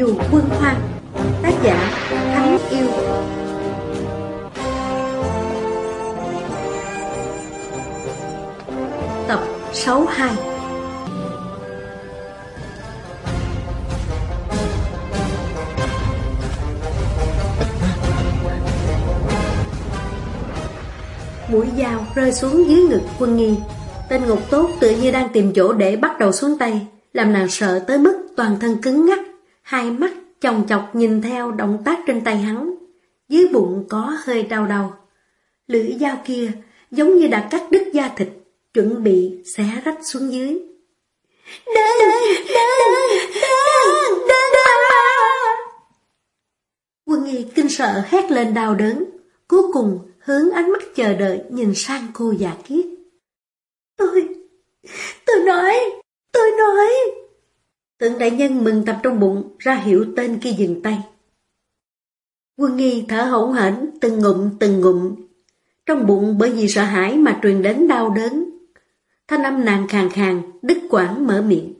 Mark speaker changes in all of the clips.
Speaker 1: dù quân hoang Tác giả Thắng Yêu. Tập 62 Mũi dao rơi xuống dưới ngực quân nghi. Tên ngục tốt tự như đang tìm chỗ để bắt đầu xuống tay, Làm nàng sợ tới mức toàn thân cứng ngắc. Hai mắt chồng chọc nhìn theo động tác trên tay hắn Dưới bụng có hơi đau đầu Lưỡi dao kia giống như đã cắt đứt da thịt Chuẩn bị xé rách xuống dưới Đừng! Đừng! Đừng! Đừng! Đừng! Quân y kinh sợ hét lên đau đớn Cuối cùng hướng ánh mắt chờ đợi nhìn sang cô già kiết. Tôi, tôi nói, tôi nói. Tượng đại nhân mừng tập trong bụng ra hiệu tên kia dừng tay. Quân nghi thở hổn hển từng ngụm từng ngụm. Trong bụng bởi vì sợ hãi mà truyền đến đau đớn. Thanh âm nàng khàn khàn, đứt quảng mở miệng.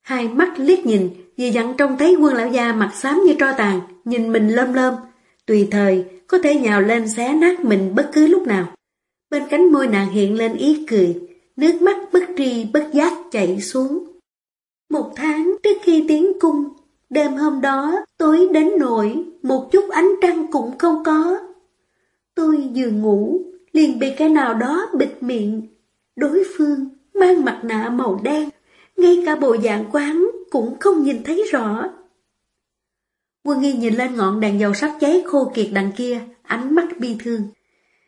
Speaker 1: Hai mắt liếc nhìn, vì dặn trông thấy quân lão gia mặt xám như tro tàn, nhìn mình lơm lơm, tùy thời có thể nhào lên xé nát mình bất cứ lúc nào. Bên cánh môi nàng hiện lên ý cười, nước mắt bất tri bất giác chảy xuống. Một tháng trước khi tiến cung, đêm hôm đó tối đến nỗi một chút ánh trăng cũng không có. Tôi vừa ngủ, liền bị cái nào đó bịt miệng. Đối phương mang mặt nạ màu đen, ngay cả bộ dạng quán cũng không nhìn thấy rõ. Quân nghi nhìn lên ngọn đèn dầu sắp cháy khô kiệt đằng kia, ánh mắt bi thương.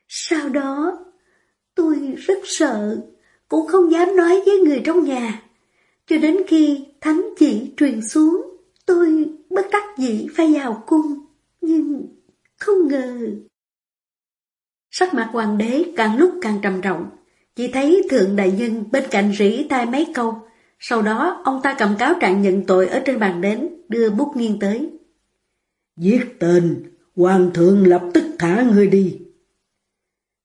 Speaker 1: Sau đó, tôi rất sợ, cũng không dám nói với người trong nhà. Cho đến khi thánh chỉ truyền xuống, tôi bất đắc dĩ phải vào cung, nhưng không ngờ. Sắc mặt hoàng đế càng lúc càng trầm trọng, chỉ thấy thượng đại nhân bên cạnh rỉ tai mấy câu, sau đó ông ta cầm cáo trạng nhận tội ở trên bàn đến, đưa bút nghiêng tới.
Speaker 2: Giết tên, hoàng thượng lập tức thả ngươi đi.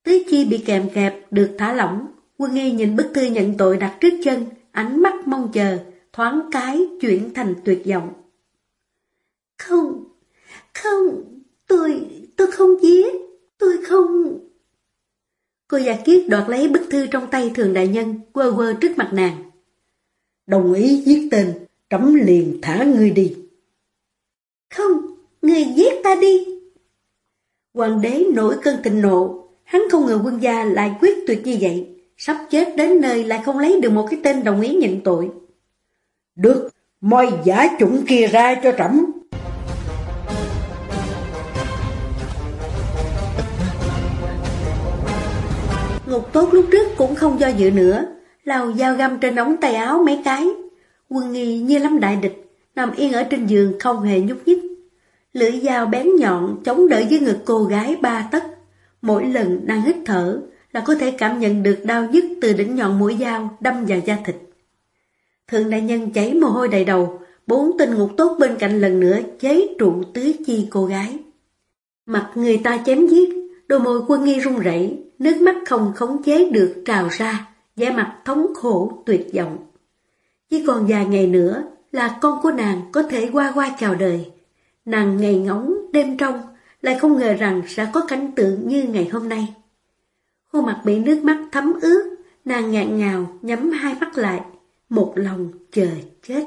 Speaker 1: Tứ chi bị kèm kẹp, được thả lỏng. Quân nghi nhìn bức thư nhận tội đặt trước chân, ánh mắt mong chờ, thoáng cái chuyển thành tuyệt vọng. Không, không, tôi, tôi không giết, tôi không... Cô già kiết đoạt lấy bức thư trong tay thường đại nhân, quơ quơ trước mặt nàng.
Speaker 2: Đồng ý giết tên, trẫm liền thả ngươi đi.
Speaker 1: Không, ngươi giết ta đi! Hoàng đế nổi cơn tình nộ, hắn không ngờ quân gia lại quyết tuyệt như vậy, sắp chết đến nơi lại không lấy được một cái tên đồng ý nhận tội.
Speaker 2: Được, moi giả chủng kia ra cho trẫm.
Speaker 1: Ngục tốt lúc trước cũng không do dự nữa, lào dao găm trên ống tay áo mấy cái. Quân nghi như lâm đại địch, nằm yên ở trên giường không hề nhúc nhích. Lưỡi dao bén nhọn chống đỡ dưới ngực cô gái ba tấc. Mỗi lần đang hít thở là có thể cảm nhận được đau nhức từ đỉnh nhọn mũi dao đâm vào da thịt. Thượng đại nhân chảy mồ hôi đầy đầu, bốn tên ngục tốt bên cạnh lần nữa chế trụ tứ chi cô gái. Mặt người ta chém giết, đôi môi quân nghi run rẩy, nước mắt không khống chế được trào ra, vẻ mặt thống khổ tuyệt vọng. Chỉ còn vài ngày nữa là con của nàng có thể qua qua chào đời. Nàng ngày ngóng đêm trong, lại không ngờ rằng sẽ có cảnh tượng như ngày hôm nay. Khuôn mặt bị nước mắt thấm ướt, nàng ngạn ngào nhắm hai mắt lại, một lòng chờ chết.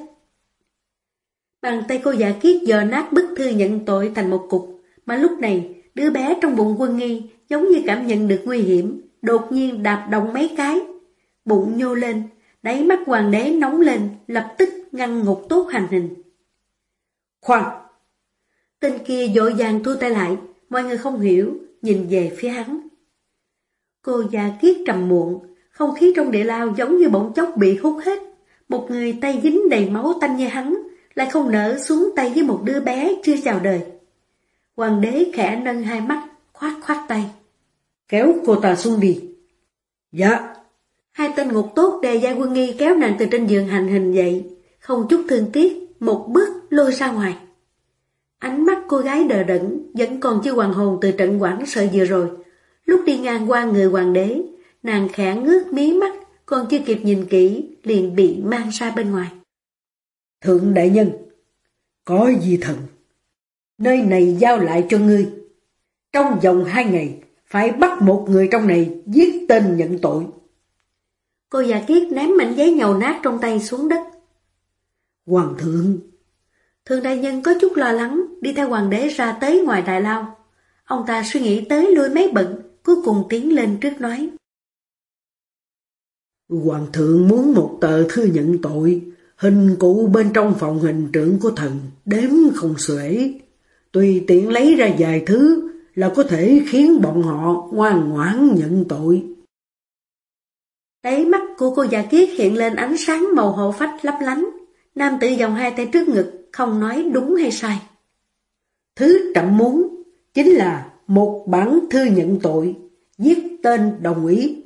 Speaker 1: Bàn tay cô giả kiết giờ nát bức thư nhận tội thành một cục, mà lúc này đứa bé trong bụng quân nghi giống như cảm nhận được nguy hiểm, đột nhiên đạp động mấy cái. Bụng nhô lên, đáy mắt hoàng đế nóng lên, lập tức ngăn ngục tốt hành hình.
Speaker 2: Khoan!
Speaker 1: Tên kia dội vàng thu tay lại, mọi người không hiểu, nhìn về phía hắn. Cô già kiết trầm muộn, không khí trong địa lao giống như bỗng chốc bị hút hết. Một người tay dính đầy máu tanh như hắn, lại không nỡ xuống tay với một đứa bé chưa chào đời. Hoàng đế khẽ nâng hai mắt, khoát khoát tay.
Speaker 2: Kéo cô ta xuống đi. Dạ.
Speaker 1: Hai tên ngục tốt đề gia quân nghi kéo nàng từ trên giường hành hình dậy, không chút thương tiếc, một bước lôi ra ngoài. Ánh mắt cô gái đờ đẫn, vẫn còn chưa hoàn hồn từ trận quảng sợ vừa rồi. Lúc đi ngang qua người hoàng đế, nàng khẽ ngước mí mắt, còn chưa kịp nhìn kỹ, liền bị mang ra bên ngoài.
Speaker 2: Thượng đại nhân, Có gì thần. Nơi này giao lại cho ngươi. Trong vòng hai ngày, phải bắt một người trong này giết tên nhận tội.
Speaker 1: Cô già kiết ném mảnh giấy nhầu nát trong tay xuống đất.
Speaker 2: Hoàng thượng!
Speaker 1: Thường đại nhân có chút lo lắng, đi theo hoàng đế ra tới ngoài đại lao. Ông ta suy nghĩ tới lui mấy bận, cuối cùng tiến lên trước nói.
Speaker 2: Hoàng thượng muốn một tờ thư nhận tội, hình cụ bên trong phòng hình trưởng của thần, đếm không xuể. Tùy tiện lấy ra vài thứ là có thể khiến bọn họ ngoan ngoãn nhận tội.
Speaker 1: Đáy mắt của cô già kiết hiện lên ánh sáng màu hộ phách lấp lánh. Nam tử dòng hai tay trước ngực, không nói đúng hay sai.
Speaker 2: Thứ trẫm muốn chính là một bản thư nhận tội, viết tên đồng ý.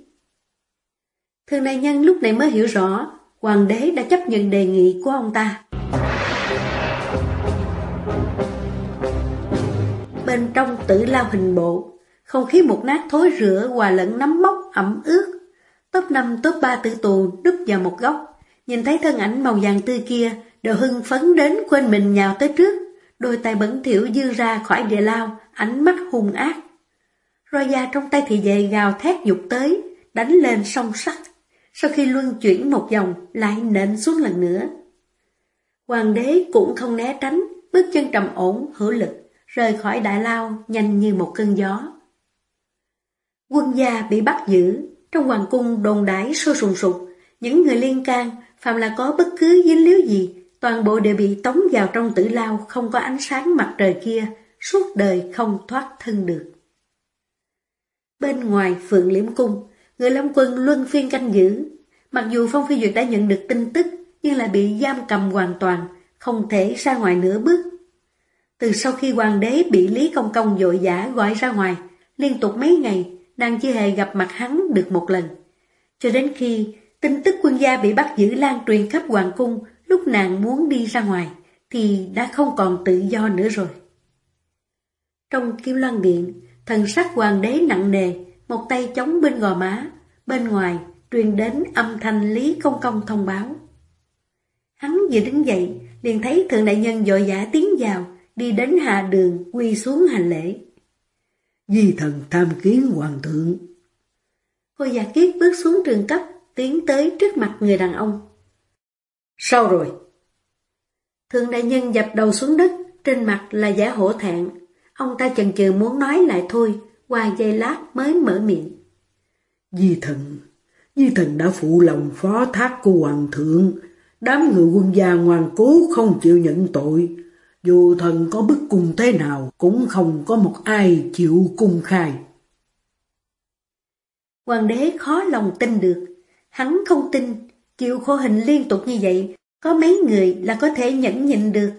Speaker 1: Thường đại nhân lúc này mới hiểu rõ, hoàng đế đã chấp nhận đề nghị của ông ta. Bên trong tử lao hình bộ, không khí một nát thối rửa hòa lẫn nấm mốc ẩm ướt. Top 5 top 3 tử tù đúc vào một góc, nhìn thấy thân ảnh màu vàng tươi kia, đều hưng phấn đến quên mình nhào tới trước, đôi tay bẩn thiểu dư ra khỏi địa lao, ánh mắt hung ác. Roi da trong tay thị vệ gào thét dục tới, đánh lên song sắt. Sau khi luân chuyển một vòng, lại nện xuống lần nữa. Hoàng đế cũng không né tránh, bước chân trầm ổn, hữu lực, rời khỏi đại lao nhanh như một cơn gió. Quân gia bị bắt giữ, trong hoàng cung đồn đái sôi sùng sục, những người liên can, phạm là có bất cứ dính líu gì, toàn bộ đều bị tống vào trong tử lao không có ánh sáng mặt trời kia, suốt đời không thoát thân được. Bên ngoài phượng liễm cung, người Long quân luân phiên canh giữ. Mặc dù Phong Phi Duyệt đã nhận được tin tức, nhưng lại bị giam cầm hoàn toàn, không thể ra ngoài nửa bước. Từ sau khi hoàng đế bị Lý Công Công dội giả gọi ra ngoài, liên tục mấy ngày, nàng chưa hề gặp mặt hắn được một lần. Cho đến khi tin tức quân gia bị bắt giữ lan truyền khắp hoàng cung, lúc nàng muốn đi ra ngoài, thì đã không còn tự do nữa rồi. Trong kim loan điện, thần sắc hoàng đế nặng nề, một tay chống bên gò má, bên ngoài truyền đến âm thanh Lý Công Công thông báo. Hắn vừa đứng dậy, liền thấy thượng đại nhân dội dã tiến vào, đi đến hạ đường, quy xuống hành lễ.
Speaker 2: Di thần tham kiến hoàng thượng.
Speaker 1: Cô già kiết bước xuống trường cấp, tiến tới trước mặt người đàn ông.
Speaker 2: Sao rồi?
Speaker 1: Thượng đại nhân dập đầu xuống đất, trên mặt là giả hổ thẹn. Ông ta chần chừ muốn nói lại thôi, qua giây lát mới mở miệng.
Speaker 2: Di thần, Di thần đã phụ lòng phó thác của hoàng thượng, đám người quân gia ngoan cố không chịu nhận tội. Dù thần có bức cung thế nào, cũng không có một ai chịu cung khai.
Speaker 1: Hoàng đế khó lòng tin được, hắn không tin, chịu khô hình liên tục như vậy, có mấy người là có thể nhẫn nhịn được.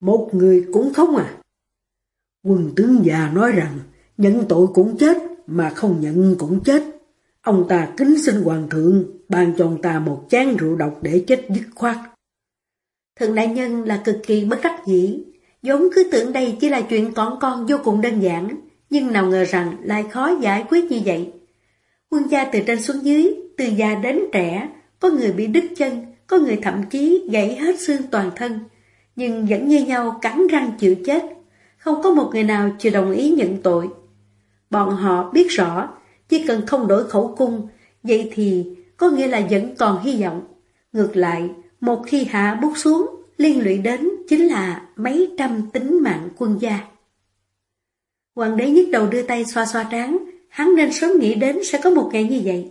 Speaker 2: Một người cũng không à? Quân tướng già nói rằng, nhận tội cũng chết, mà không nhận cũng chết. Ông ta kính xin hoàng thượng, ban cho ông ta một chén rượu độc để chết dứt khoát.
Speaker 1: Thượng đại nhân là cực kỳ bất đắc dĩ, giống cứ tưởng đây chỉ là chuyện con con vô cùng đơn giản, nhưng nào ngờ rằng lại khó giải quyết như vậy. Quân gia từ trên xuống dưới, từ già đến trẻ, có người bị đứt chân, có người thậm chí gãy hết xương toàn thân, nhưng vẫn như nhau cắn răng chịu chết. Không có một người nào chịu đồng ý nhận tội. Bọn họ biết rõ, chỉ cần không đổi khẩu cung, vậy thì có nghĩa là vẫn còn hy vọng. Ngược lại, một khi hạ bút xuống, liên lụy đến chính là mấy trăm tính mạng quân gia. Hoàng đế nhức đầu đưa tay xoa xoa trán, hắn nên sớm nghĩ đến sẽ có một ngày như vậy.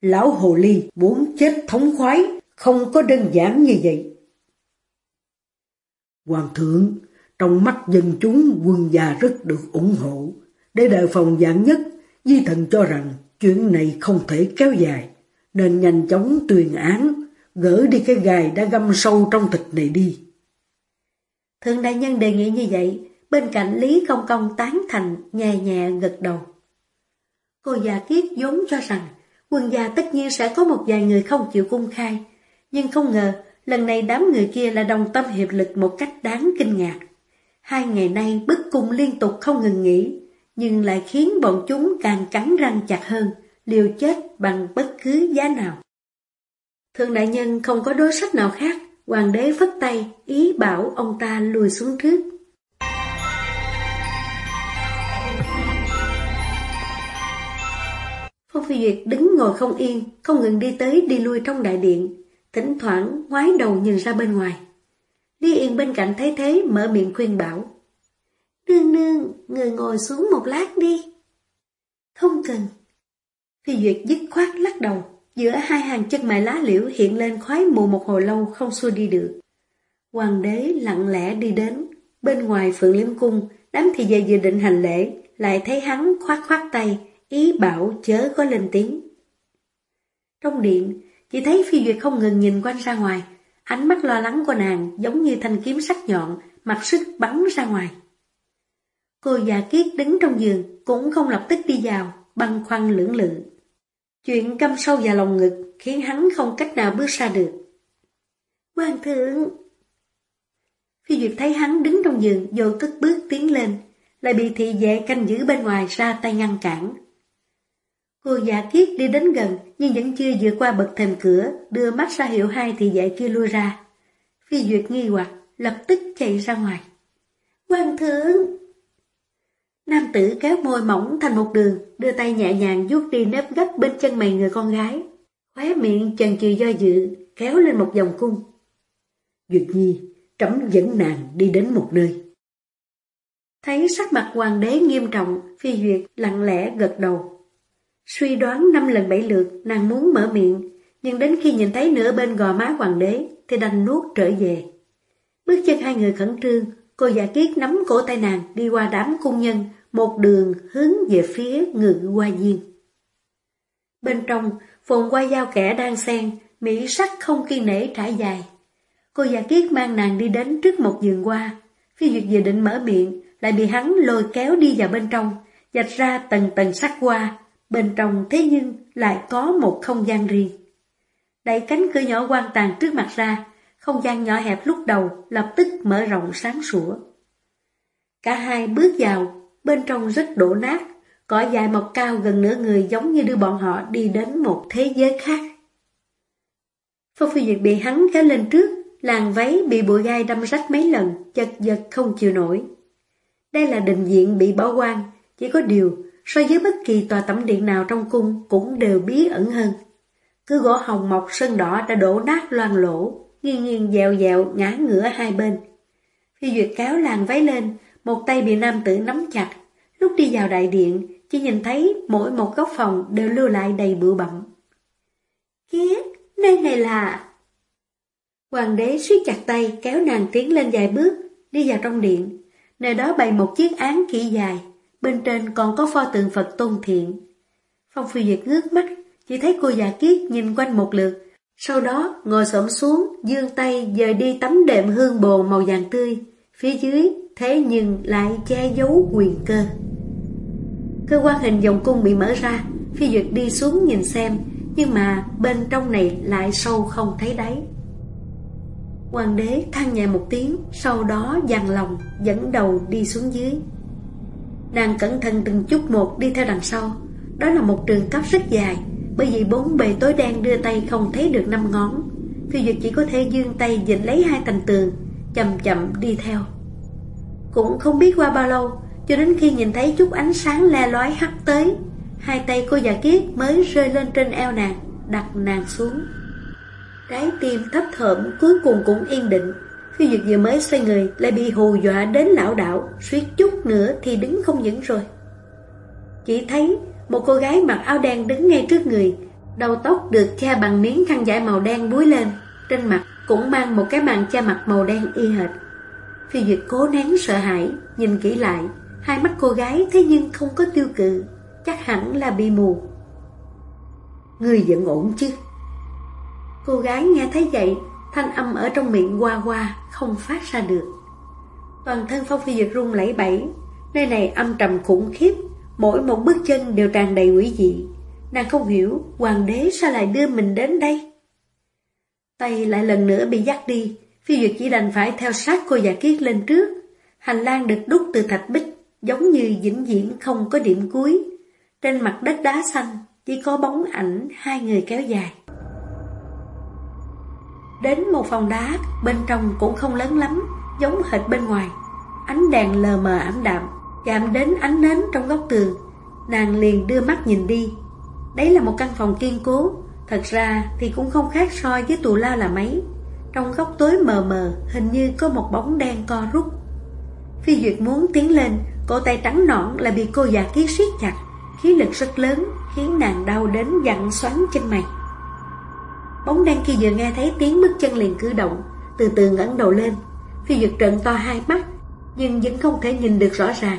Speaker 2: Lão Hồ Ly muốn chết thống khoái, không có đơn giản như vậy. Hoàng thượng, trong mắt dân chúng quân gia rất được ủng hộ. Để đề phòng dạng nhất, Di thần cho rằng chuyện này không thể kéo dài, nên nhanh chóng tuyên án, gỡ đi cái gài đã găm sâu trong thịt này đi.
Speaker 1: Thượng đại nhân đề nghị như vậy, bên cạnh Lý Công Công tán thành, nhẹ nhẹ gật đầu. Cô già kiết vốn cho rằng quân gia tất nhiên sẽ có một vài người không chịu cung khai, nhưng không ngờ lần này đám người kia là đồng tâm hiệp lực một cách đáng kinh ngạc. Hai ngày nay bức cung liên tục không ngừng nghỉ, nhưng lại khiến bọn chúng càng cắn răng chặt hơn, liều chết bằng bất cứ giá nào. Thượng đại nhân không có đối sách nào khác, hoàng đế phất tay, ý bảo ông ta lùi xuống trước. Phong Phi Duyệt đứng ngồi không yên, không ngừng đi tới đi lui trong đại điện, thỉnh thoảng ngoái đầu nhìn ra bên ngoài. Lý Yên bên cạnh thấy thế mở miệng khuyên bảo. Nương nương, người ngồi xuống một lát đi. Không cần. Phi Duyệt dứt khoát lắc đầu, giữa hai hàng chân mày lá liễu hiện lên khoái mù một hồi lâu không xua đi được. Hoàng đế lặng lẽ đi đến, bên ngoài phượng liêm cung, đám thị vệ dự định hành lễ, lại thấy hắn khoát khoát tay, ý bảo chớ có lên tiếng. Trong điện, chỉ thấy phi duyệt không ngừng nhìn quanh ra ngoài, ánh mắt lo lắng của nàng giống như thanh kiếm sắc nhọn, mặt sức bắn ra ngoài. Cô già kiết đứng trong giường, cũng không lập tức đi vào, băng khoăn lưỡng lự. Chuyện căm sâu vào lòng ngực khiến hắn không cách nào bước ra được. Hoàng thượng! Phi Duyệt thấy hắn đứng trong giường rồi cất bước tiến lên, lại bị thị vệ canh giữ bên ngoài ra tay ngăn cản. Cô giả kiết đi đến gần nhưng vẫn chưa vượt qua bậc thềm cửa, đưa mắt ra hiệu hai thị vệ kia lui ra. Phi Duyệt nghi hoặc, lập tức chạy ra ngoài. Hoàng thượng! Nam tử kéo môi mỏng thành một đường, đưa tay nhẹ nhàng vuốt đi nếp gấp bên chân mày người con gái. Khóe miệng chần chừ do dự, kéo lên một vòng cung.
Speaker 2: Duyệt Nhi, trẫm dẫn nàng đi đến một nơi.
Speaker 1: Thấy sắc mặt hoàng đế nghiêm trọng, phi duyệt lặng lẽ gật đầu. Suy đoán năm lần bảy lượt, nàng muốn mở miệng, nhưng đến khi nhìn thấy nửa bên gò má hoàng đế, thì đành nuốt trở về. Bước chân hai người khẩn trương, cô giả kiết nắm cổ tay nàng đi qua đám cung nhân, một đường hướng về phía ngự hoa viên. Bên trong, phồn qua dao kẻ đang xen, mỹ sắc không kiên nể trải dài. Cô giả kiết mang nàng đi đến trước một giường hoa, phi duyệt vừa định mở miệng, lại bị hắn lôi kéo đi vào bên trong, dạch ra tầng tầng sắc hoa, bên trong thế nhưng lại có một không gian riêng. Đẩy cánh cửa nhỏ quan tàn trước mặt ra, không gian nhỏ hẹp lúc đầu lập tức mở rộng sáng sủa. Cả hai bước vào, bên trong rất đổ nát, cỏ dài mọc cao gần nửa người giống như đưa bọn họ đi đến một thế giới khác. Phong Phi Duyệt bị hắn kéo lên trước, làn váy bị bụi gai đâm rách mấy lần, chật giật không chịu nổi. Đây là đình diện bị bỏ quan, chỉ có điều so với bất kỳ tòa tẩm điện nào trong cung cũng đều bí ẩn hơn. Cứ gỗ hồng mọc sơn đỏ đã đổ nát loang lỗ, nghiêng nghiêng dèo dèo ngã ngửa hai bên. Phi Duyệt cáo làng váy lên, một tay bị nam tử nắm chặt. Lúc đi vào đại điện, chỉ nhìn thấy mỗi một góc phòng đều lưu lại đầy bụi bặm. Kiết, nơi này là... Hoàng đế suýt chặt tay kéo nàng tiến lên vài bước, đi vào trong điện. Nơi đó bày một chiếc án kỹ dài, bên trên còn có pho tượng Phật tôn thiện. Phong Phi Duyệt ngước mắt, chỉ thấy cô già kiết nhìn quanh một lượt, sau đó ngồi xổm xuống, dương tay dời đi tấm đệm hương bồ màu vàng tươi, phía dưới thế nhưng lại che giấu quyền cơ. Cơ quan hình vòng cung bị mở ra, phi duyệt đi xuống nhìn xem, nhưng mà bên trong này lại sâu không thấy đáy. Hoàng đế than nhẹ một tiếng, sau đó dằn lòng, dẫn đầu đi xuống dưới. Nàng cẩn thận từng chút một đi theo đằng sau, đó là một trường cấp rất dài, bởi vì bốn bề tối đen đưa tay không thấy được năm ngón. Phi Duyệt chỉ có thể dương tay dịnh lấy hai thành tường Chậm chậm đi theo. Cũng không biết qua bao lâu Cho đến khi nhìn thấy chút ánh sáng le lói hắt tới Hai tay cô già kiết mới rơi lên trên eo nàng Đặt nàng xuống. Trái tim thấp thởm cuối cùng cũng yên định. Phi Duyệt vừa mới xoay người Lại bị hù dọa đến lão đảo Suýt chút nữa thì đứng không vững rồi Chỉ thấy một cô gái mặc áo đen đứng ngay trước người, đầu tóc được che bằng miếng khăn vải màu đen búi lên, trên mặt cũng mang một cái màn che mặt màu đen y hệt. Phi Duyệt cố nén sợ hãi, nhìn kỹ lại, hai mắt cô gái thế nhưng không có tiêu cự, chắc hẳn là bị mù. Người vẫn ổn chứ? Cô gái nghe thấy vậy, thanh âm ở trong miệng qua qua, không phát ra được. Toàn thân Phong Phi Duyệt run lẩy bẩy, nơi này âm trầm khủng khiếp, Mỗi một bước chân đều tràn đầy quỷ dị. Nàng không hiểu Hoàng đế sao lại đưa mình đến đây. Tay lại lần nữa bị dắt đi Phi Duyệt chỉ đành phải theo sát cô giả kiết lên trước. Hành lang được đúc từ thạch bích Giống như vĩnh viễn không có điểm cuối. Trên mặt đất đá xanh Chỉ có bóng ảnh hai người kéo dài. Đến một phòng đá, bên trong cũng không lớn lắm, giống hệt bên ngoài. Ánh đèn lờ mờ ảm đạm, chạm đến ánh nến trong góc tường. Nàng liền đưa mắt nhìn đi. Đấy là một căn phòng kiên cố, thật ra thì cũng không khác so với tù lao là mấy. Trong góc tối mờ mờ, hình như có một bóng đen co rút. Phi Duyệt muốn tiến lên, cổ tay trắng nõn là bị cô già ký siết chặt, khí lực rất lớn, khiến nàng đau đến dặn xoắn trên mày. Bóng đen kia vừa nghe thấy tiếng bước chân liền cử động, từ từ ngẩng đầu lên. Phi Duyệt trợn to hai mắt, nhưng vẫn không thể nhìn được rõ ràng.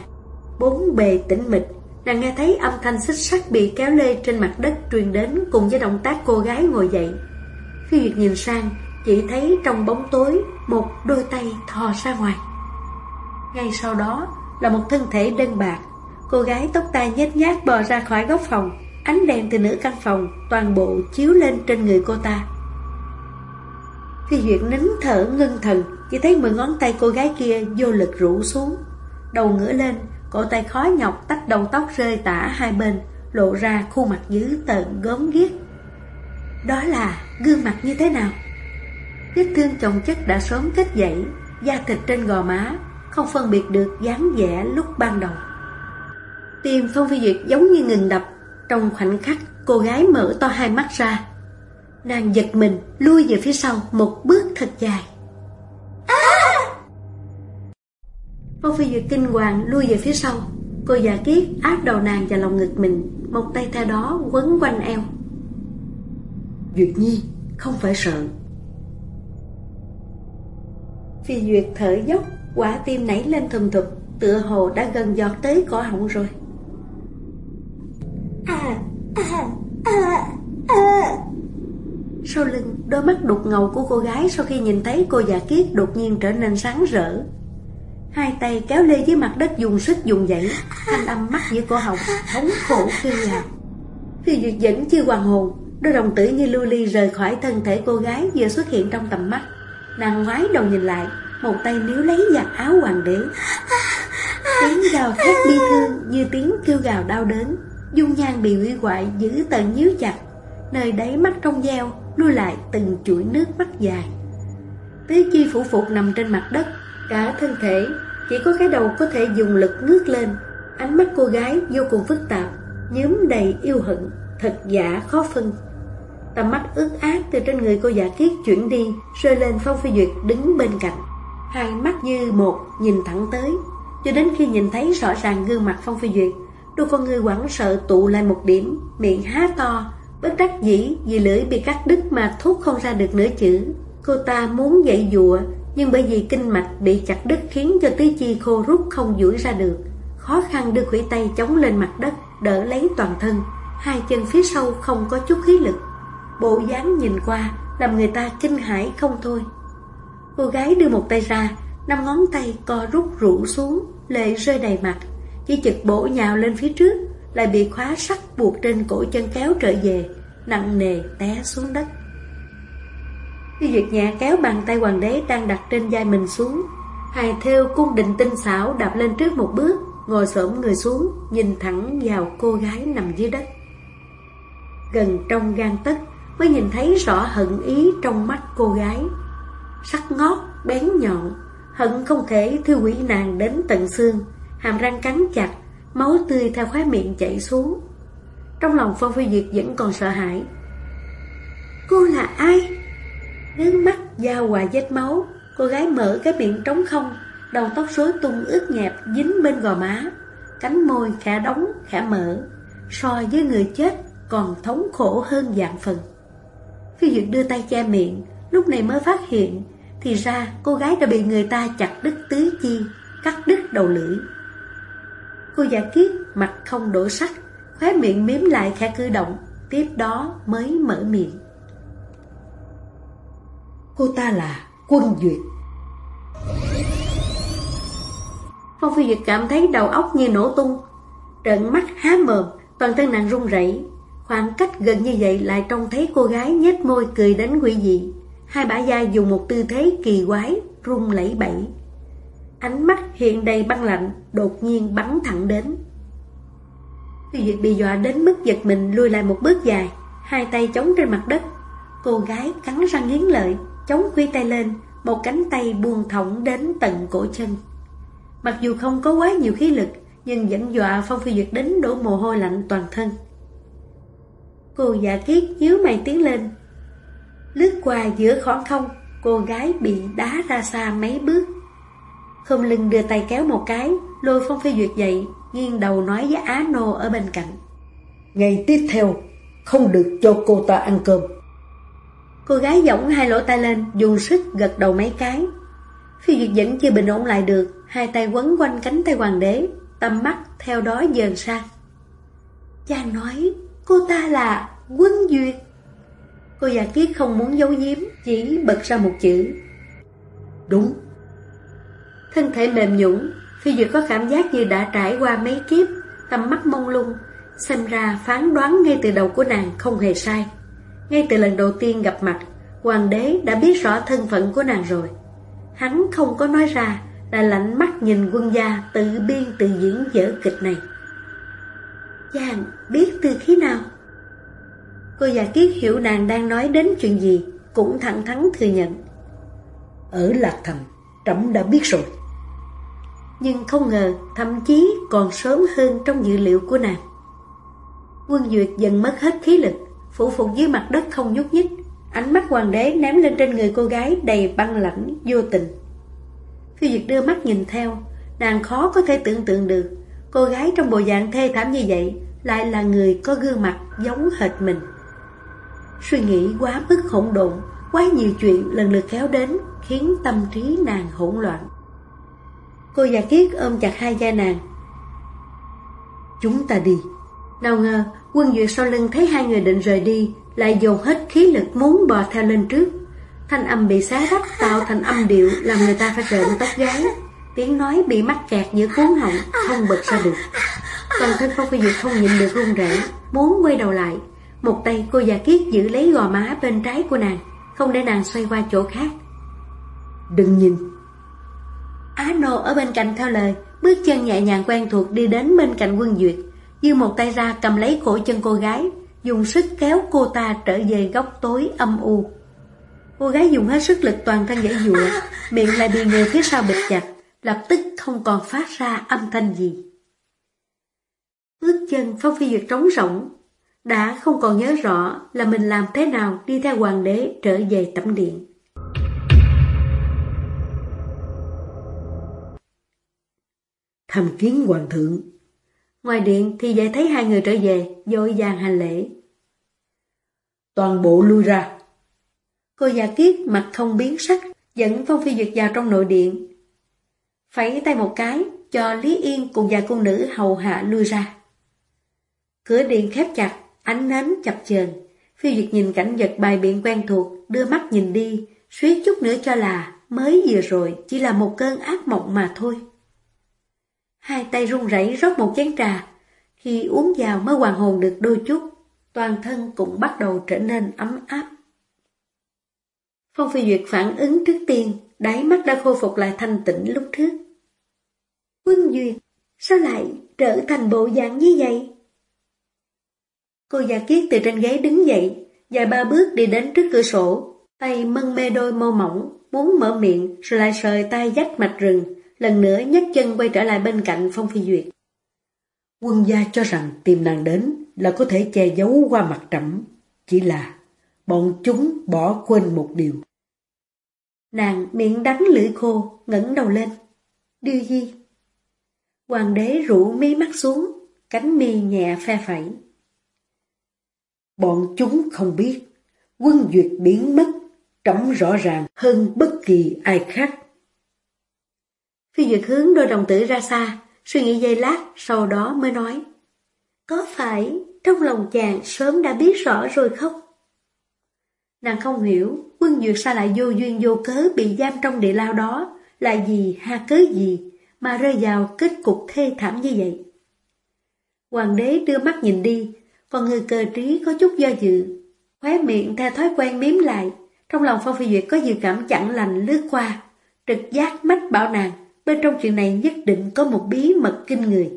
Speaker 1: Bốn bề tĩnh mịch, nàng nghe thấy âm thanh xích sắt bị kéo lê trên mặt đất truyền đến cùng với động tác cô gái ngồi dậy. Phi Duyệt nhìn sang, chỉ thấy trong bóng tối một đôi tay thò ra ngoài. Ngay sau đó là một thân thể đơn bạc, cô gái tóc tai nhét nhát bò ra khỏi góc phòng, ánh đèn từ nửa căn phòng toàn bộ chiếu lên trên người cô ta. Phi Duyệt nín thở ngưng thần, chỉ thấy mười ngón tay cô gái kia vô lực rũ xuống. Đầu ngửa lên, cổ tay khó nhọc tách đầu tóc rơi tả hai bên, lộ ra khuôn mặt dữ tợn gớm ghiếc. Đó là gương mặt như thế nào? Vết thương chồng chất đã sớm kết dậy, da thịt trên gò má, không phân biệt được dáng vẻ lúc ban đầu. Tim Phong Phi Duyệt giống như ngừng đập, trong khoảnh khắc cô gái mở to hai mắt ra. Nàng giật mình lui về phía sau một bước thật dài. Phong Phi Duyệt kinh hoàng lui về phía sau. Cô già kiết áp đầu nàng vào lòng ngực mình, một tay theo đó quấn quanh eo.
Speaker 2: Duyệt Nhi, không phải sợ.
Speaker 1: Phi Duyệt thở dốc, quả tim nảy lên thùm thụp, tựa hồ đã gần giọt tới cổ họng rồi. Sau lưng, đôi mắt đục ngầu của cô gái sau khi nhìn thấy cô già kiết đột nhiên trở nên sáng rỡ. Hai tay kéo lê dưới mặt đất dùng sức dùng dậy, thanh âm mắt giữa cổ họng, thống khổ kêu gào. Phi Duyệt vẫn chưa hoàn hồn, đôi đồng tử như lưu ly rời khỏi thân thể cô gái vừa xuất hiện trong tầm mắt. Nàng ngoái đầu nhìn lại, một tay níu lấy giặt áo hoàng đế. Tiếng gào thét bi thương như tiếng kêu gào đau đớn, dung nhan bị hủy hoại giữ tận nhíu chặt, nơi đáy mắt trong gieo lui lại từng chuỗi nước mắt dài. Tứ chi phủ phục nằm trên mặt đất, cả thân thể chỉ có cái đầu có thể dùng lực ngước lên. Ánh mắt cô gái vô cùng phức tạp, nhóm đầy yêu hận, thật giả khó phân. Tầm mắt ướt át từ trên người cô giả kiết chuyển đi, rơi lên Phong Phi Duyệt đứng bên cạnh. Hai mắt như một nhìn thẳng tới, cho đến khi nhìn thấy rõ ràng gương mặt Phong Phi Duyệt, đôi con người quảng sợ tụ lại một điểm, miệng há to, bất đắc dĩ vì lưỡi bị cắt đứt mà thốt không ra được nửa chữ. Cô ta muốn dậy dụa, nhưng bởi vì kinh mạch bị chặt đứt khiến cho tứ chi khô rút không duỗi ra được. Khó khăn đưa khủy tay chống lên mặt đất, đỡ lấy toàn thân, hai chân phía sau không có chút khí lực. Bộ dáng nhìn qua làm người ta kinh hãi không thôi. Cô gái đưa một tay ra, năm ngón tay co rút rũ xuống, lệ rơi đầy mặt, chỉ chực bổ nhào lên phía trước, lại bị khóa sắt buộc trên cổ chân kéo trở về, nặng nề té xuống đất. Khi Duyệt Nhã kéo bàn tay hoàng đế đang đặt trên vai mình xuống, hài theo cung định tinh xảo đạp lên trước một bước, ngồi xổm người xuống, nhìn thẳng vào cô gái nằm dưới đất. Gần trong gan tất mới nhìn thấy rõ hận ý trong mắt cô gái. Sắc ngót, bén nhọn, hận không thể thiêu quỷ nàng đến tận xương, hàm răng cắn chặt, máu tươi theo khóe miệng chảy xuống. Trong lòng Phong Phi Duyệt vẫn còn sợ hãi. Cô là ai? Nước mắt dao hòa vết máu, cô gái mở cái miệng trống không, đầu tóc rối tung ướt nhẹp dính bên gò má, cánh môi khẽ đóng khẽ mở, so với người chết còn thống khổ hơn dạng phần. Phi Duyệt đưa tay che miệng, lúc này mới phát hiện, thì ra cô gái đã bị người ta chặt đứt tứ chi, cắt đứt đầu lưỡi. Cô giả kiết mặt không đổi sắc, khóe miệng mím lại khẽ cử động, tiếp đó mới mở miệng.
Speaker 2: Cô ta là Quân Duyệt.
Speaker 1: Phong Phi Duyệt cảm thấy đầu óc như nổ tung, trận mắt há mồm, toàn thân nàng run rẩy. Khoảng cách gần như vậy lại trông thấy cô gái nhếch môi cười đến quỷ dị. Hai bả vai dùng một tư thế kỳ quái, run lẩy bẩy. Ánh mắt hiện đầy băng lạnh, đột nhiên bắn thẳng đến. Phi Duyệt bị dọa đến mức giật mình lùi lại một bước dài, hai tay chống trên mặt đất. Cô gái cắn răng nghiến lợi, chống quy tay lên, một cánh tay buông thõng đến tận cổ chân. Mặc dù không có quá nhiều khí lực, nhưng vẫn dọa Phong Phi Duyệt đến đổ mồ hôi lạnh toàn thân. Cô giả kiết nhíu mày tiến lên. Lướt qua giữa khoảng không, cô gái bị đá ra xa mấy bước. Không lưng đưa tay kéo một cái, lôi Phong Phi Duyệt dậy, nghiêng đầu nói với Á Nô ở bên cạnh.
Speaker 2: Ngày tiếp theo, không được cho cô ta ăn cơm.
Speaker 1: Cô gái giọng hai lỗ tai lên, dùng sức gật đầu mấy cái. Phi Duyệt vẫn chưa bình ổn lại được, hai tay quấn quanh cánh tay hoàng đế, tâm mắt theo đó dần sang. Cha nói, cô ta là Quân Duyệt. Cô già kiết không muốn giấu giếm, chỉ bật ra một chữ.
Speaker 2: Đúng.
Speaker 1: Thân thể mềm nhũng, Phi Duyệt có cảm giác như đã trải qua mấy kiếp, tầm mắt mông lung, xem ra phán đoán ngay từ đầu của nàng không hề sai. Ngay từ lần đầu tiên gặp mặt, hoàng đế đã biết rõ thân phận của nàng rồi. Hắn không có nói ra là lạnh mắt nhìn quân gia tự biên tự diễn dở kịch này. Chàng biết từ khi nào? Cô già kiết hiểu nàng đang nói đến chuyện gì, cũng thẳng thắn thừa nhận.
Speaker 2: Ở Lạc Thành, trẫm đã biết rồi.
Speaker 1: Nhưng không ngờ, thậm chí còn sớm hơn trong dự liệu của nàng. Quân Duyệt dần mất hết khí lực, phủ phục dưới mặt đất không nhúc nhích, ánh mắt hoàng đế ném lên trên người cô gái đầy băng lãnh, vô tình. Phi Duyệt đưa mắt nhìn theo, nàng khó có thể tưởng tượng được, cô gái trong bộ dạng thê thảm như vậy lại là người có gương mặt giống hệt mình. Suy nghĩ quá mức hỗn độn, quá nhiều chuyện lần lượt kéo đến, khiến tâm trí nàng hỗn loạn. Cô già kiết ôm chặt hai da nàng.
Speaker 2: Chúng ta đi.
Speaker 1: Nào ngờ, quân duyệt sau lưng thấy hai người định rời đi, lại dồn hết khí lực muốn bò theo lên trước. Thanh âm bị xá rách tạo thành âm điệu làm người ta phải trợn tóc gáy. Tiếng nói bị mắc kẹt giữa cuốn họng, không bật ra được. Toàn thân Phong Phi Duyệt không nhịn được run rẩy, muốn quay đầu lại. Một tay cô già kiết giữ lấy gò má bên trái của nàng, không để nàng xoay qua chỗ khác.
Speaker 2: Đừng nhìn.
Speaker 1: Á nô ở bên cạnh theo lời, bước chân nhẹ nhàng quen thuộc đi đến bên cạnh quân duyệt, dư một tay ra cầm lấy cổ chân cô gái, dùng sức kéo cô ta trở về góc tối âm u. Cô gái dùng hết sức lực toàn thân giải dụa, miệng lại bị người phía sau bịt chặt, lập tức không còn phát ra âm thanh gì. Bước chân Phong Phi Duyệt trống rỗng, đã không còn nhớ rõ là mình làm thế nào đi theo hoàng đế trở về tẩm điện.
Speaker 2: Tham kiến hoàng thượng.
Speaker 1: Ngoài điện thì dễ thấy hai người trở về, dội vàng hành lễ.
Speaker 2: Toàn bộ lui ra.
Speaker 1: Cô già kiết mặt không biến sắc, dẫn Phong Phi Duyệt vào trong nội điện. Phẩy tay một cái, cho Lý Yên cùng vài cung nữ hầu hạ lui ra. Cửa điện khép chặt, ánh nến chập chờn. Phi Duyệt nhìn cảnh vật bài biện quen thuộc, đưa mắt nhìn đi, suýt chút nữa cho là mới vừa rồi chỉ là một cơn ác mộng mà thôi. Hai tay run rẩy rót một chén trà, khi uống vào mới hoàn hồn được đôi chút, toàn thân cũng bắt đầu trở nên ấm áp. Phong Phi Duyệt phản ứng trước tiên, đáy mắt đã khôi phục lại thanh tĩnh lúc trước. Quân Duyệt, sao lại trở thành bộ dạng như vậy? Cô già kiết từ trên ghế đứng dậy, dài ba bước đi đến trước cửa sổ, tay mân mê đôi môi mỏng, muốn mở miệng rồi lại sờ tay dắt mạch rừng, lần nữa nhấc chân quay trở lại bên cạnh Phong Phi Duyệt.
Speaker 2: Quân gia cho rằng tìm nàng đến là có thể che giấu qua mặt trẫm, chỉ là bọn chúng bỏ quên một điều.
Speaker 1: Nàng miệng đắng lưỡi khô, ngẩng đầu lên. Điều gì? Hoàng đế rủ mí mắt xuống, cánh mi nhẹ phe phẩy.
Speaker 2: Bọn chúng không biết, quân duyệt biến mất, trống rõ ràng hơn bất kỳ ai khác.
Speaker 1: Phi duyệt hướng đôi đồng tử ra xa, suy nghĩ giây lát, sau đó mới nói. Có phải trong lòng chàng sớm đã biết rõ rồi không? Nàng không hiểu, quân duyệt sao lại vô duyên vô cớ bị giam trong địa lao đó, là gì ha cớ gì, mà rơi vào kết cục thê thảm như vậy. Hoàng đế đưa mắt nhìn đi, còn người cờ trí có chút do dự, khóe miệng theo thói quen miếm lại, trong lòng Phong Phi Duyệt có dự cảm chẳng lành lướt qua, trực giác mách bảo nàng, bên trong chuyện này nhất định có một bí mật kinh người.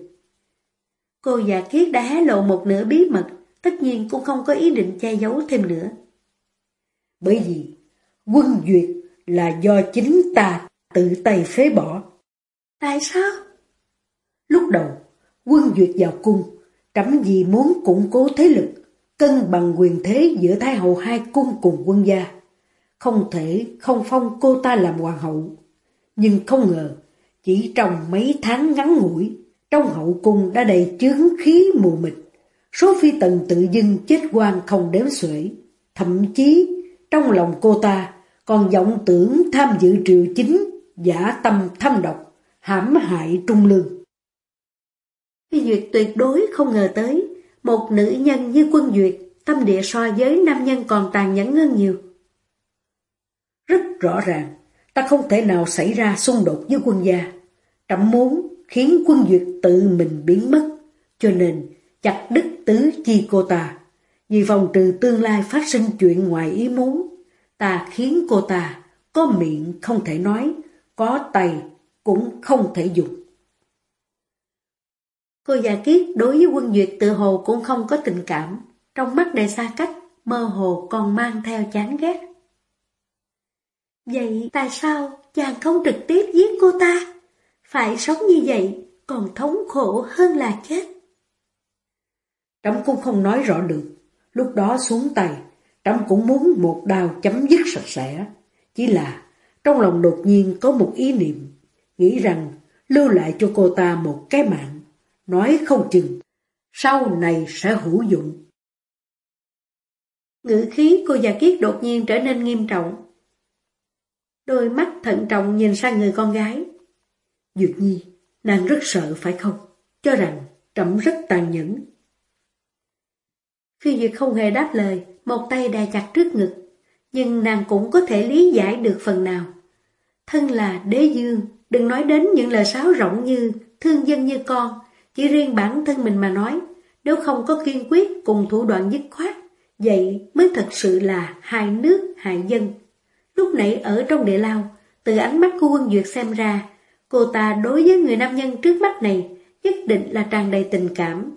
Speaker 1: Cô già kiết đã hé lộ một nửa bí mật, tất nhiên cũng không có ý định che giấu thêm nữa.
Speaker 2: Bởi vì, quân duyệt là do chính ta tự tay phế bỏ.
Speaker 1: Tại sao?
Speaker 2: Lúc đầu, quân duyệt vào cung, trẫm vì muốn củng cố thế lực, cân bằng quyền thế giữa Thái hậu hai cung cùng quân gia. Không thể không phong cô ta làm hoàng hậu. Nhưng không ngờ, chỉ trong mấy tháng ngắn ngủi, trong hậu cung đã đầy chướng khí mù mịt. Số phi tần tự dưng chết quan không đếm xuể. Thậm chí, trong lòng cô ta còn vọng tưởng tham dự triều chính, giả tâm thâm độc, hãm hại trung lương.
Speaker 1: Phi Duyệt tuyệt đối không ngờ tới, một nữ nhân như quân Duyệt, tâm địa so với nam nhân còn tàn nhẫn hơn nhiều.
Speaker 2: Rất rõ ràng, ta không thể nào xảy ra xung đột với quân gia. Trẫm muốn khiến quân Duyệt tự mình biến mất, cho nên chặt đứt tứ chi cô ta. Vì phòng trừ tương lai phát sinh chuyện ngoài ý muốn, ta khiến cô ta có miệng không thể nói, có tay cũng không thể dùng.
Speaker 1: Cô già kiết đối với quân duyệt tự hồ cũng không có tình cảm, trong mắt đầy xa cách, mơ hồ còn mang theo chán ghét. Vậy tại sao chàng không trực tiếp giết cô ta? Phải sống như vậy còn thống khổ hơn là chết.
Speaker 2: Trẫm cũng không nói rõ được, lúc đó xuống tay, trẫm cũng muốn một đào chấm dứt sạch sẽ. Chỉ là trong lòng đột nhiên có một ý niệm, nghĩ rằng lưu lại cho cô ta một cái mạng nói không chừng, sau này sẽ hữu dụng.
Speaker 1: Ngữ khí cô già kiết đột nhiên trở nên nghiêm trọng. Đôi mắt thận trọng nhìn sang người con gái.
Speaker 2: Duyệt Nhi, nàng rất sợ phải không? Cho rằng trẫm rất tàn nhẫn.
Speaker 1: Phi Duyệt không hề đáp lời, một tay đè chặt trước ngực, nhưng nàng cũng có thể lý giải được phần nào. Thân là đế dương, đừng nói đến những lời sáo rộng như thương dân như con, chỉ riêng bản thân mình mà nói, nếu không có kiên quyết cùng thủ đoạn dứt khoát, vậy mới thật sự là hai nước hại dân. Lúc nãy ở trong địa lao, từ ánh mắt của quân duyệt xem ra, cô ta đối với người nam nhân trước mắt này nhất định là tràn đầy tình cảm.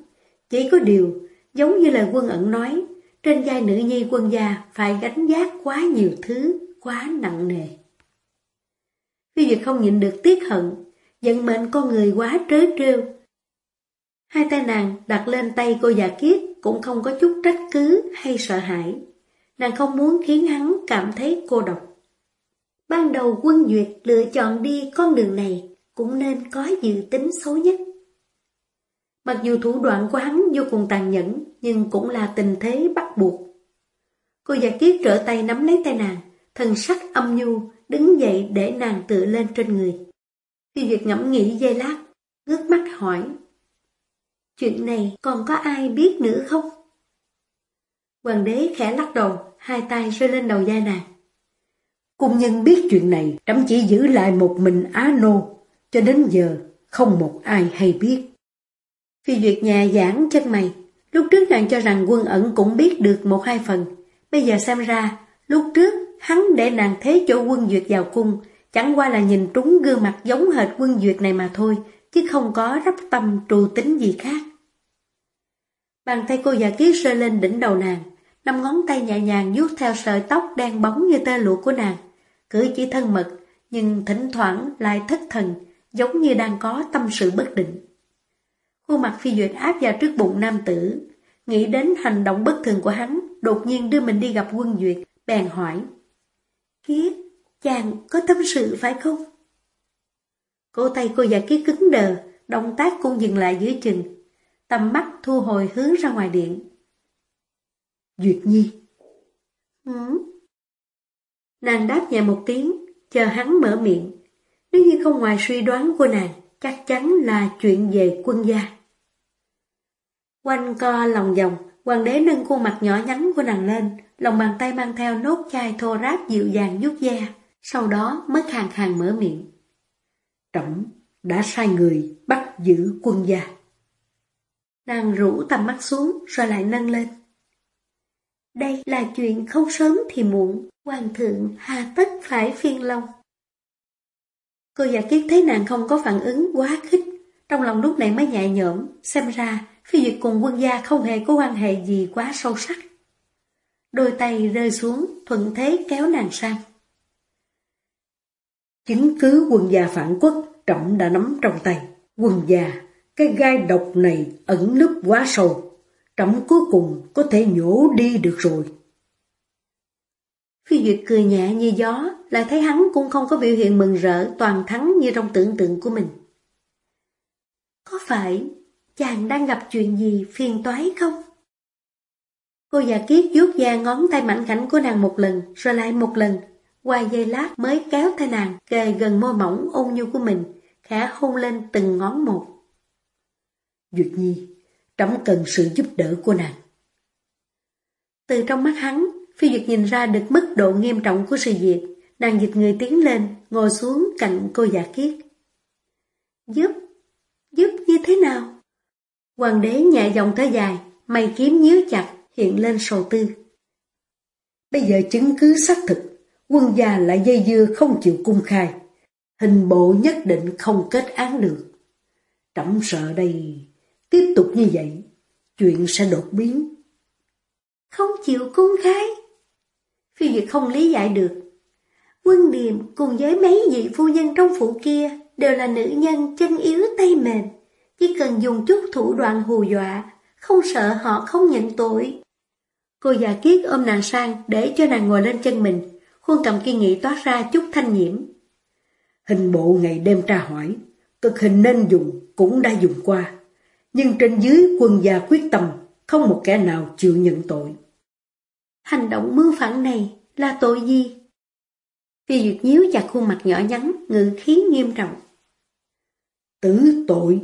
Speaker 1: Chỉ có điều, giống như lời quân ẩn nói, trên vai nữ nhi quân gia phải gánh giác quá nhiều thứ, quá nặng nề. Phi Duyệt không nhịn được tiếc hận, giận mệnh con người quá trớ trêu, Hai tay nàng đặt lên tay cô già kiết cũng không có chút trách cứ hay sợ hãi. Nàng không muốn khiến hắn cảm thấy cô độc. Ban đầu quân duyệt lựa chọn đi con đường này cũng nên có dự tính xấu nhất. Mặc dù thủ đoạn của hắn vô cùng tàn nhẫn nhưng cũng là tình thế bắt buộc. Cô giả kiết trở tay nắm lấy tay nàng, thần sắc âm nhu, đứng dậy để nàng tựa lên trên người. Khi Duyệt ngẫm nghĩ dây lát, ngước mắt hỏi. Chuyện này còn có ai biết nữa không? Hoàng đế khẽ lắc đầu, hai tay rơi lên đầu da nàng.
Speaker 2: Cung nhân biết chuyện này, trẫm chỉ giữ lại một mình Á Nô, cho đến giờ không một ai hay biết.
Speaker 1: Phi Duyệt nhà giảng chân mày, lúc trước nàng cho rằng quân ẩn cũng biết được một hai phần. Bây giờ xem ra, lúc trước hắn để nàng thế chỗ quân Duyệt vào cung, chẳng qua là nhìn trúng gương mặt giống hệt quân Duyệt này mà thôi, chứ không có rắp tâm trù tính gì khác. Bàn tay cô già kiết rơi lên đỉnh đầu nàng, năm ngón tay nhẹ nhàng vuốt theo sợi tóc đen bóng như tơ lụa của nàng. Cử chỉ thân mật, nhưng thỉnh thoảng lại thất thần, giống như đang có tâm sự bất định. Khuôn mặt phi duyệt áp vào trước bụng nam tử, nghĩ đến hành động bất thường của hắn, đột nhiên đưa mình đi gặp quân duyệt, bèn hỏi. Kiết, chàng có tâm sự phải không? Cổ tay cô già kiết cứng đờ, động tác cũng dừng lại giữa chừng, tầm mắt thu hồi hướng ra ngoài điện.
Speaker 2: Duyệt Nhi
Speaker 1: Ừ. Nàng đáp nhẹ một tiếng, chờ hắn mở miệng. Nếu như không ngoài suy đoán của nàng, chắc chắn là chuyện về quân gia. Quanh co lòng vòng, hoàng đế nâng khuôn mặt nhỏ nhắn của nàng lên, lòng bàn tay mang theo nốt chai thô ráp dịu dàng vuốt da, sau đó mới khàn khàn mở miệng.
Speaker 2: Trẫm đã sai người bắt giữ quân gia.
Speaker 1: Nàng rũ tầm mắt xuống rồi lại nâng lên. Đây là chuyện không sớm thì muộn, hoàng thượng hà tất phải phiền lòng. Cô giả kiết thấy nàng không có phản ứng quá khích, trong lòng lúc này mới nhẹ nhõm, xem ra phi duyệt cùng quân gia không hề có quan hệ gì quá sâu sắc. Đôi tay rơi xuống, thuận thế kéo nàng sang.
Speaker 2: Chứng cứ quân gia phản quốc trọng đã nắm trong tay. Quân gia, cái gai độc này ẩn nấp quá sâu. trọng cuối cùng có thể nhổ đi được rồi.
Speaker 1: Khi Duyệt cười nhẹ như gió, lại thấy hắn cũng không có biểu hiện mừng rỡ toàn thắng như trong tưởng tượng của mình. Có phải chàng đang gặp chuyện gì phiền toái không? Cô già kiết vuốt da ngón tay mảnh khảnh của nàng một lần, rồi lại một lần. Qua giây lát mới kéo tay nàng, kề gần môi mỏng ôn nhu của mình, khẽ hôn lên từng ngón một.
Speaker 2: Duyệt Nhi, trẫm cần sự giúp đỡ của nàng.
Speaker 1: Từ trong mắt hắn, Phi Duyệt nhìn ra được mức độ nghiêm trọng của sự việc, nàng dịch người tiến lên, ngồi xuống cạnh cô giả kiết. Giúp? Giúp như thế nào? Hoàng đế nhẹ giọng thở dài, mày kiếm nhíu chặt, hiện lên sầu tư.
Speaker 2: Bây giờ chứng cứ xác thực, quân gia lại dây dưa không chịu cung khai. Hình bộ nhất định không kết án được. Trẫm sợ đây, tiếp tục như vậy, chuyện sẽ đột biến.
Speaker 1: Không chịu cung khai? Phi Duyệt không lý giải được. Quân Điềm cùng với mấy vị phu nhân trong phủ kia đều là nữ nhân chân yếu tay mềm. Chỉ cần dùng chút thủ đoạn hù dọa, không sợ họ không nhận tội. Cô già kiết ôm nàng sang để cho nàng ngồi lên chân mình, khuôn cầm kiên nghị toát ra chút thanh nhiễm.
Speaker 2: Hình bộ ngày đêm tra hỏi, cực hình nên dùng cũng đã dùng qua. Nhưng trên dưới quân gia quyết tâm, không một kẻ nào chịu nhận tội.
Speaker 1: Hành động mưu phản này là tội gì? Phi Duyệt nhíu chặt khuôn mặt nhỏ nhắn, ngự khí nghiêm trọng.
Speaker 2: Tử tội.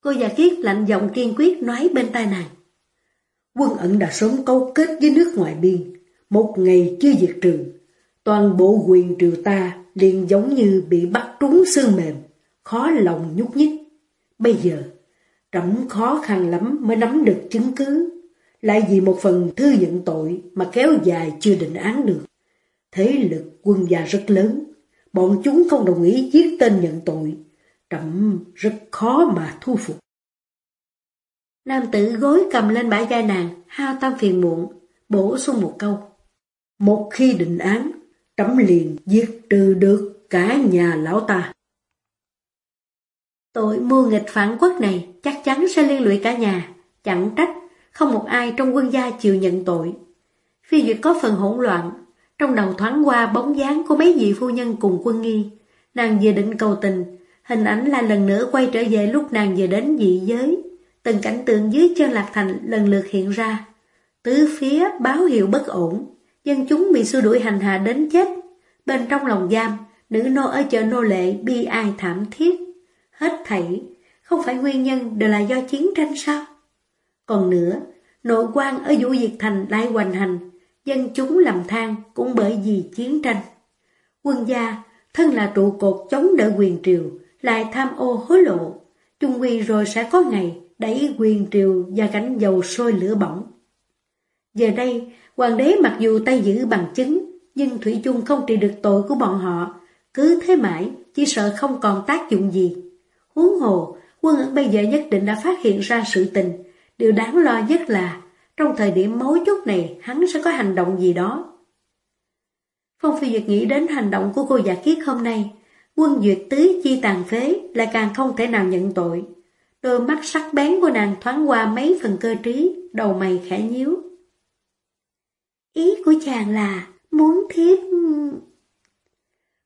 Speaker 1: Cô già kiết lạnh giọng kiên quyết nói bên tai nàng.
Speaker 2: Quân ẩn đã sớm câu kết với nước ngoài biên, một ngày chưa diệt trừ. Toàn bộ quyền triều ta liền giống như bị bắt trúng xương mềm, khó lòng nhúc nhích. Bây giờ, trẫm khó khăn lắm mới nắm được chứng cứ, lại vì một phần thư nhận tội mà kéo dài chưa định án được. Thế lực quân gia rất lớn, bọn chúng không đồng ý giết tên nhận tội, trẫm rất khó mà thu phục.
Speaker 1: Nam tử gối cầm lên bả vai nàng, hao tâm phiền muộn, bổ sung một câu.
Speaker 2: Một khi định án, trẫm liền giết trừ được cả nhà lão ta.
Speaker 1: Tội mưu nghịch phản quốc này chắc chắn sẽ liên lụy cả nhà, chẳng trách, không một ai trong quân gia chịu nhận tội. Phi Duyệt có phần hỗn loạn, trong đầu thoáng qua bóng dáng của mấy vị phu nhân cùng quân nghi. Nàng vừa định cầu tình, hình ảnh là lần nữa quay trở về lúc nàng vừa đến dị giới. Từng cảnh tượng dưới chân Lạc Thành lần lượt hiện ra. Tứ phía báo hiệu bất ổn, dân chúng bị xua đuổi hành hạ đến chết. Bên trong lòng giam, nữ nô ở chợ nô lệ bi ai thảm thiết. Hết thảy, không phải nguyên nhân đều là do chiến tranh sao? Còn nữa, nội quan ở Vũ Diệt Thành lại hoành hành, dân chúng làm than cũng bởi vì chiến tranh. Quân gia, thân là trụ cột chống đỡ quyền triều, lại tham ô hối lộ, chung quy rồi sẽ có ngày đẩy quyền triều và cảnh dầu sôi lửa bỏng. Giờ đây, hoàng đế mặc dù tay giữ bằng chứng, nhưng Thủy chung không trị được tội của bọn họ, cứ thế mãi, chỉ sợ không còn tác dụng gì. Huống hồ, quân ẩn bây giờ nhất định đã phát hiện ra sự tình, điều đáng lo nhất là trong thời điểm mấu chốt này hắn sẽ có hành động gì đó. Phong Phi Duyệt nghĩ đến hành động của cô giả kiết hôm nay, quân duyệt tứ chi tàn phế lại càng không thể nào nhận tội. Đôi mắt sắc bén của nàng thoáng qua mấy phần cơ trí, đầu mày khẽ nhíu. Ý của chàng là muốn thiếp...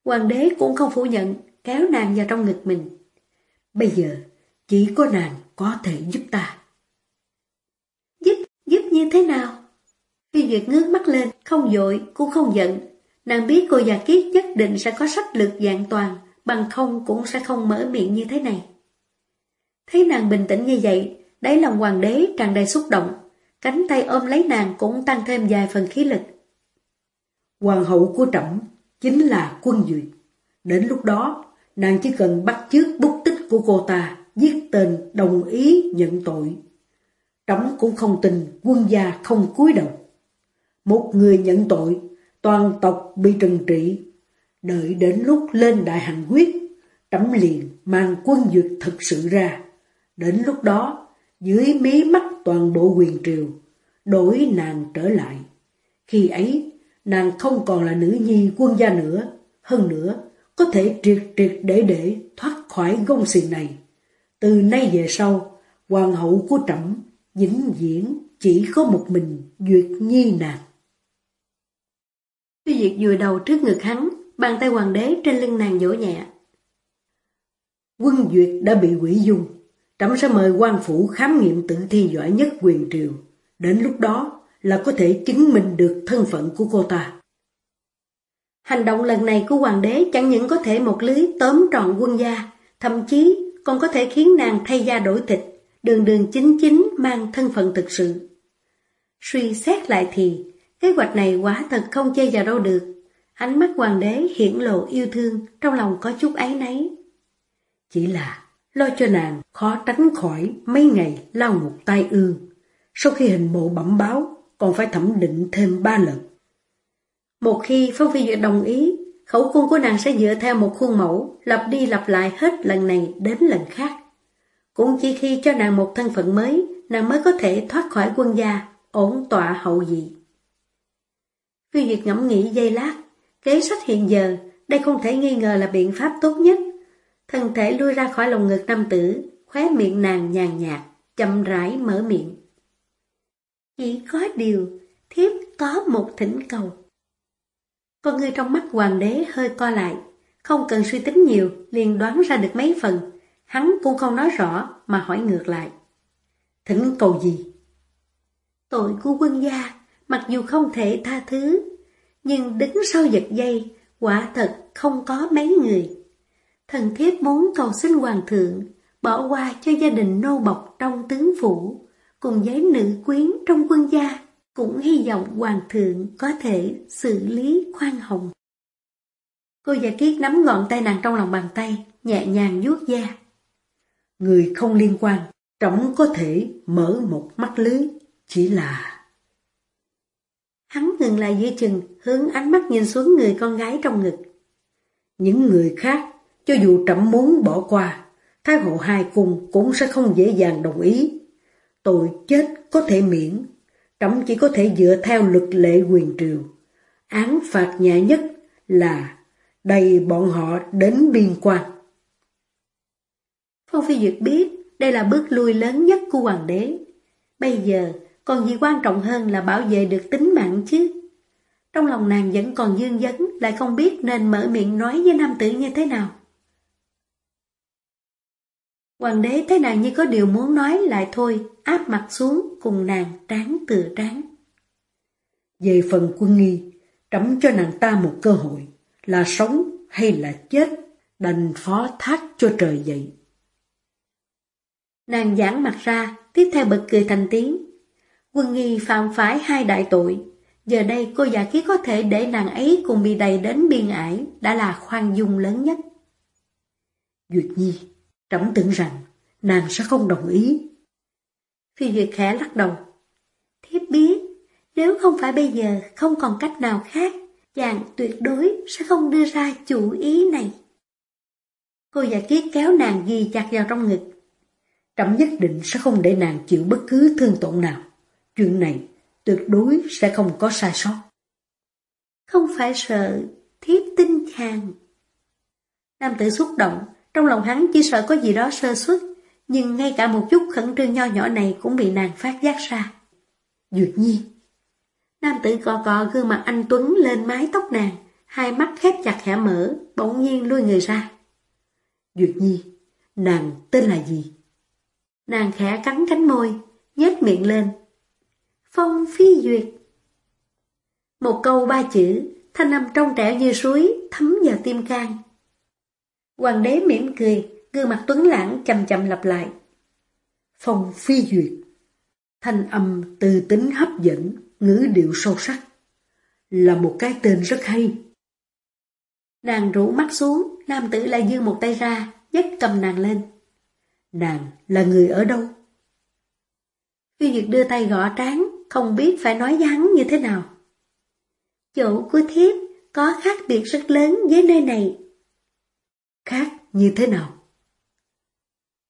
Speaker 1: Hoàng đế cũng không phủ nhận, kéo nàng vào trong ngực mình.
Speaker 2: Bây giờ, chỉ có nàng có thể giúp ta.
Speaker 1: Giúp, giúp như thế nào? Phi Duyệt ngước mắt lên, không dội, cũng không giận. Nàng biết cô già kiết nhất định sẽ có sách lược dạng toàn, bằng không cũng sẽ không mở miệng như thế này. Thấy nàng bình tĩnh như vậy, đáy lòng hoàng đế tràn đầy xúc động, cánh tay ôm lấy nàng cũng tăng thêm vài phần khí lực.
Speaker 2: Hoàng hậu của trẫm chính là quân duyệt. Đến lúc đó, nàng chỉ cần bắt chước bút tích của cô ta, giết tên đồng ý nhận tội. Trẫm cũng không tin quân gia không cúi đầu. Một người nhận tội, toàn tộc bị trừng trị. Đợi đến lúc lên đại hành quyết, trẫm liền mang quân duyệt thực sự ra. Đến lúc đó, dưới mí mắt toàn bộ quyền triều, đổi nàng trở lại. Khi ấy, nàng không còn là nữ nhi quân gia nữa. Hơn nữa, có thể triệt triệt để để thoát khỏi gông xiềng này. Từ nay về sau, hoàng hậu của trẫm vĩnh viễn chỉ có một mình Duyệt Nhi nàng.
Speaker 1: Phi Duyệt dùi đầu trước ngực hắn, bàn tay hoàng đế trên lưng nàng dỗ nhẹ.
Speaker 2: Quân Duyệt đã bị quỷ dung, trẫm sẽ mời quan phủ khám nghiệm tử thi giỏi nhất quyền triều. Đến lúc đó là có thể chứng minh được thân phận của cô ta.
Speaker 1: Hành động lần này của hoàng đế chẳng những có thể một lưới tóm trọn quân gia, thậm chí còn có thể khiến nàng thay da đổi thịt, đường đường chính chính mang thân phận thực sự. Suy xét lại thì, kế hoạch này quả thật không chơi vào đâu được. Ánh mắt hoàng đế hiển lộ yêu thương, trong lòng có chút ấy nấy.
Speaker 2: Chỉ là lo cho nàng khó tránh khỏi mấy ngày lao ngục tai ương. Sau khi hình bộ bẩm báo, còn phải thẩm định thêm ba lần.
Speaker 1: Một khi Phong Phi Duyệt đồng ý, khẩu cung của nàng sẽ dựa theo một khuôn mẫu, lặp đi lặp lại hết lần này đến lần khác. Cũng chỉ khi cho nàng một thân phận mới, nàng mới có thể thoát khỏi quân gia, ổn tọa hậu dị. Phi Duyệt ngẫm nghĩ giây lát, kế sách hiện giờ, đây không thể nghi ngờ là biện pháp tốt nhất. Thân thể lui ra khỏi lồng ngực nam tử, khóe miệng nàng nhàn nhạt, chậm rãi mở miệng. Chỉ có điều, thiếp có một thỉnh cầu. Con người trong mắt hoàng đế hơi co lại, không cần suy tính nhiều, liền đoán ra được mấy phần. Hắn cũng không nói rõ mà hỏi ngược lại. Thỉnh cầu gì? Tội của quân gia, mặc dù không thể tha thứ, nhưng đứng sau giật dây, quả thật không có mấy người. Thần thiếp muốn cầu xin hoàng thượng, bỏ qua cho gia đình nô bọc trong tướng phủ, cùng với nữ quyến trong quân gia, cũng hy vọng hoàng thượng có thể xử lý khoan hồng. Cô giả kiết nắm ngọn tay nàng trong lòng bàn tay, nhẹ nhàng vuốt da.
Speaker 2: Người không liên quan, trẫm có thể mở một mắt lưới, chỉ là...
Speaker 1: Hắn ngừng lại giữa chừng, hướng ánh mắt nhìn xuống người con gái trong ngực.
Speaker 2: Những người khác, cho dù trẫm muốn bỏ qua, Thái hộ hai cung cũng sẽ không dễ dàng đồng ý. Tội chết có thể miễn, trẫm chỉ có thể dựa theo luật lệ quyền triều. Án phạt nhẹ nhất là đầy bọn họ đến biên quan.
Speaker 1: Phong Phi Duyệt biết đây là bước lui lớn nhất của hoàng đế. Bây giờ, còn gì quan trọng hơn là bảo vệ được tính mạng chứ? Trong lòng nàng vẫn còn dương vấn, lại không biết nên mở miệng nói với nam tử như thế nào. Hoàng đế thấy nàng như có điều muốn nói lại thôi, áp mặt xuống cùng nàng tráng từ tráng.
Speaker 2: Về phần quân nghi, trẫm cho nàng ta một cơ hội, là sống hay là chết, đành phó thác cho trời dậy.
Speaker 1: Nàng giãn mặt ra, tiếp theo bật cười thành tiếng. Quân nghi phạm phải hai đại tội. Giờ đây cô giả kiết có thể để nàng ấy cùng bị đầy đến biên ải đã là khoan dung lớn nhất.
Speaker 2: Duyệt Nhi, trẫm tưởng rằng nàng sẽ không đồng ý.
Speaker 1: Phi Duyệt khẽ lắc đầu. Thiếp biết, nếu không phải bây giờ không còn cách nào khác, chàng tuyệt đối sẽ không đưa ra chủ ý này. Cô giả kiết kéo nàng ghi chặt vào trong ngực.
Speaker 2: Trẫm nhất định sẽ không để nàng chịu bất cứ thương tổn nào. Chuyện này tuyệt đối sẽ không có sai sót.
Speaker 1: Không phải sợ, thiếp tin chàng. Nam tử xúc động, trong lòng hắn chỉ sợ có gì đó sơ suất, nhưng ngay cả một chút khẩn trương nho nhỏ này cũng bị nàng phát giác ra.
Speaker 2: Duyệt nhi.
Speaker 1: Nam tử cò cò gương mặt anh Tuấn lên mái tóc nàng, hai mắt khép chặt hẻ mở, bỗng nhiên lui người ra.
Speaker 2: Duyệt nhi, nàng tên là gì?
Speaker 1: Nàng khẽ cắn cánh môi, nhếch miệng lên. Phong phi duyệt. Một câu ba chữ, thanh âm trong trẻo như suối, thấm vào tim can. Hoàng đế mỉm cười, gương mặt tuấn lãng chậm chậm lặp lại.
Speaker 2: Phong phi duyệt. Thanh âm từ tính hấp dẫn, ngữ điệu sâu sắc. Là một cái tên rất hay.
Speaker 1: Nàng rủ mắt xuống, nam tử lại dương một tay ra, nhấc cầm nàng lên.
Speaker 2: Nàng là người ở đâu?
Speaker 1: Phi Duyệt đưa tay gõ trán, không biết phải nói với hắn như thế nào. Chỗ của thiếp có khác biệt rất lớn với nơi này.
Speaker 2: Khác như thế nào?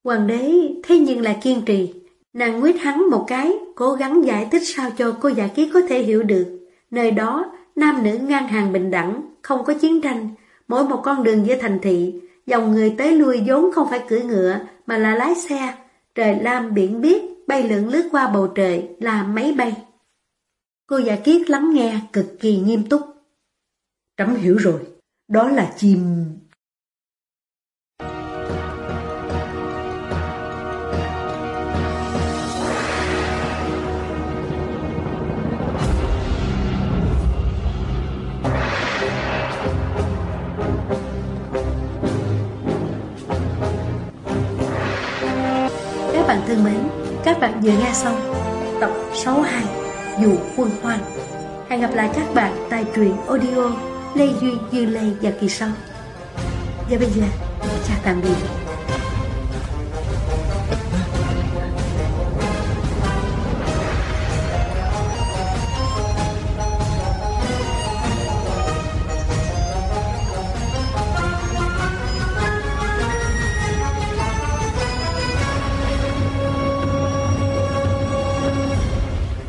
Speaker 1: Hoàng đế thế nhưng là kiên trì, nàng nguyết hắn một cái, cố gắng giải thích sao cho cô giả ký có thể hiểu được. Nơi đó, nam nữ ngang hàng bình đẳng, không có chiến tranh, mỗi một con đường giữa thành thị, dòng người tới lui vốn không phải cưỡi ngựa mà là lái xe, trời lam biển biếc, bay lượn lướt qua bầu trời là máy bay. Cô giả kiết lắng nghe cực kỳ nghiêm túc.
Speaker 2: Trẫm hiểu rồi, đó là chim
Speaker 1: bạn thân mến, các bạn vừa nghe xong tập 62 Dù quân hoang. Hẹn gặp lại các bạn tại truyện audio Lê Duy, Dư Lê và kỳ sau. Và bây giờ, chào tạm biệt.